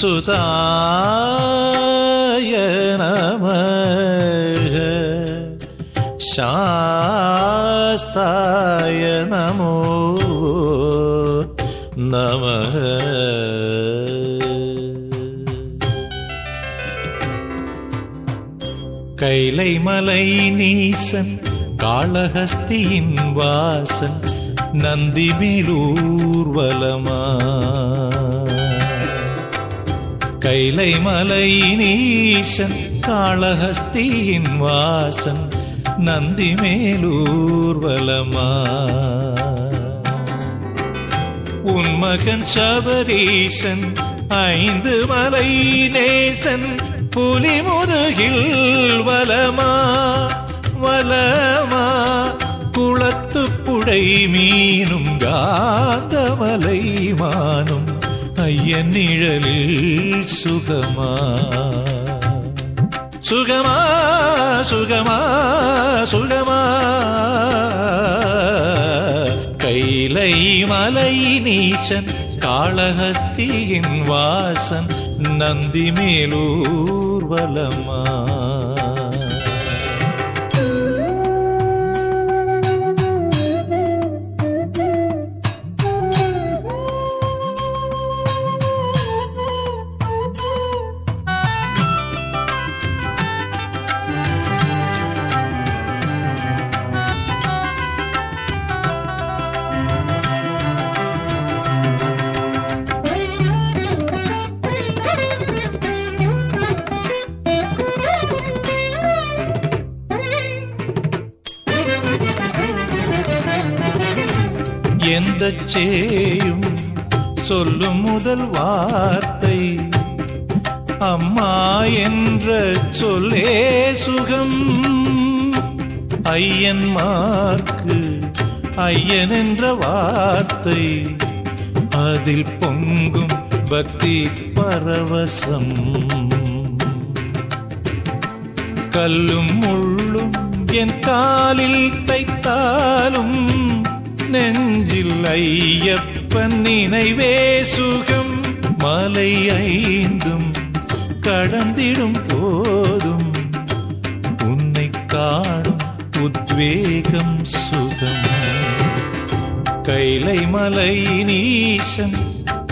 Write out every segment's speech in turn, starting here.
सुताय नमः शास्ताय नमो नमः கைலை மலை நீசன் காளஹஸ்தியின் வாசன் நந்தி மேலூர்வலமா கைலை மலை நீசன் காளஹஸ்தியின் வாசன் நந்தி மேலூர்வலமா உன் மகன் சபரீசன் ஐந்து மலை நேசன் புலி முதுகில் வலமா வலமா? குளத்து புடை மீனும் காந்தமலை மானும் ஐயன் நிழலில் சுகமா? சுகமா சுகமா சுகமா? கைலை மலை நீச்சன் காளஹஸ்தியின் வாசன் நந்தி மேலூர்வலமா எந்த சேயும் சொல்லும் முதல் வார்த்தை அம்மா என்ற சொல்லே சுகம். ஐயன்மார்க்கு ஐயன் என்ற வார்த்தை அதில் பொங்கும் பக்தி பரவசம். கல்லும் முள்ளும் என் காலில் தைத்தாலும் நெஞ்சில் ஐயப்பன் நினைவே சுகம். மலை ஐந்தும் கடந்திடும் போதும். உன்னை காணும் உத்வேகம் சுகம். கைலை மலை நீசன்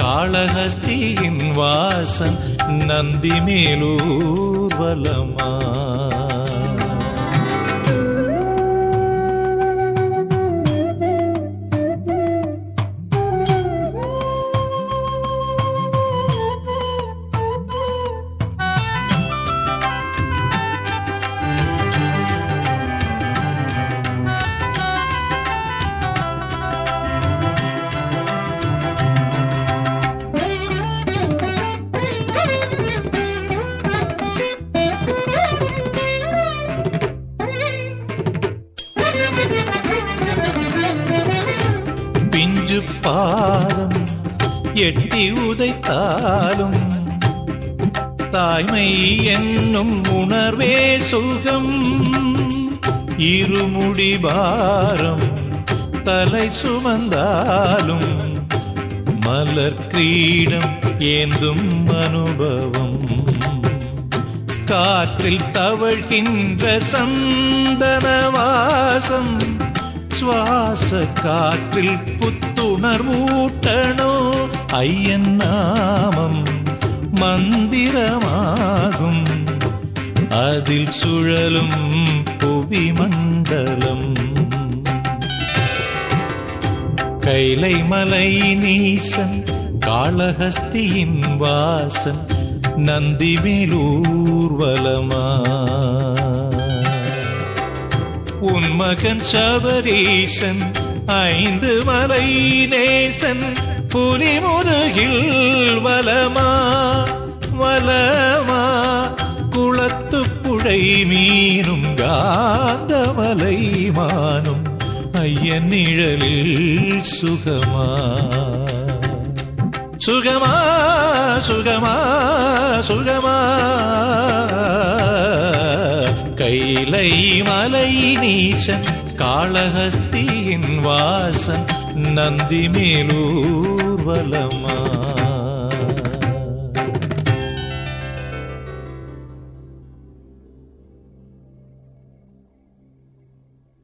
காளஹஸ்தியின் வாசன் நந்தி மேலூர்வலமா எட்டி உதைத்தாலும் தாய்மை என்னும் உணர்வே சுகம். இருமுடி பாரம் தலை சுமந்தாலும் மலர் கிரீடம் ஏந்தும் அனுபவம். காற்றில் தவழ்கின்ற சந்தனவாசம். சுவாச காற்றில் புத்துணர்வூட்டணும். ஐயன் நாமம் மந்திரமாகும். அதில் சுழலும் புவி மண்டலம். கைலை மலை நீசன் காளஹஸ்தியின் வாசன் நந்தி மேலூர்வலமா உன் மகன் சபரீசன் ஐந்து மலை நேசன் புலி முதுகில் வலமா வலமா குளத்து புழை மீனும் காந்தமலை மானும் ஐயன் நிழலில் சுகமா? சுகமா சுகமா சுகமா? கைலை மலை நீசன் காளஹஸ்தியின் வாசன் நந்தி மேலூர்வலமா